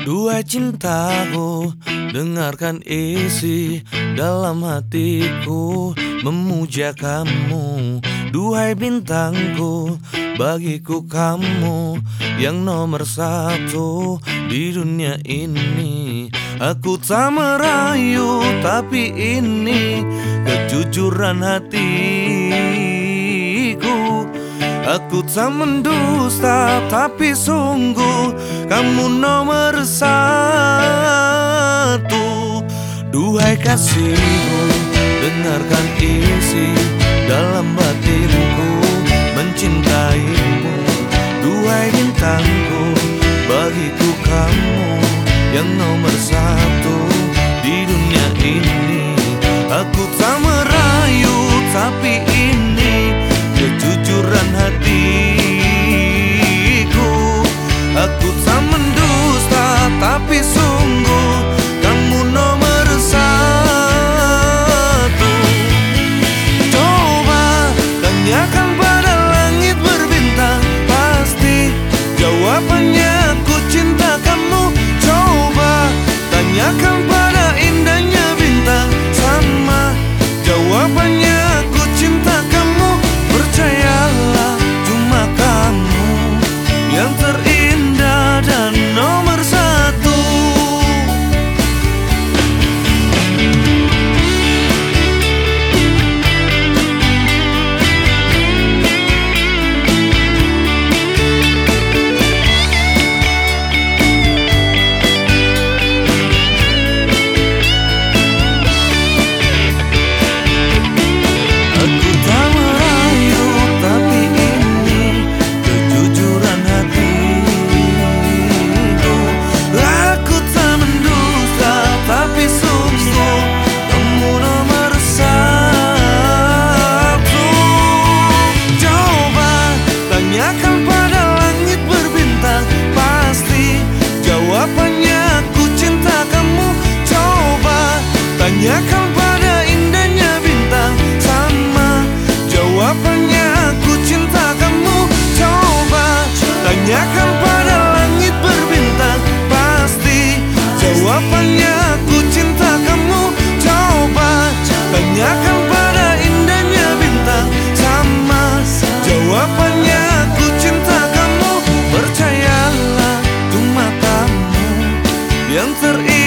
Dua cintaku Dengarkan isi dalam hatiku Memuja kamu. Duhai bintangku Bagiku kamu Yang nomor satu Di dunia ini. Aku tak merayu Tapi ini Kejujuran hatiku Aku tak mendusta Tapi sungguh Kamu nomor satu. Duhai kasihku Dengarkan isi Dalam batinku Mencintaimu. Duhai bintangku Bagiku kamu Yang nomor satu. Di dunia ini Aku tak merayu Tapi ini Kejujuran hatiku. Aku tak mendusta Tapi sungguh Panzer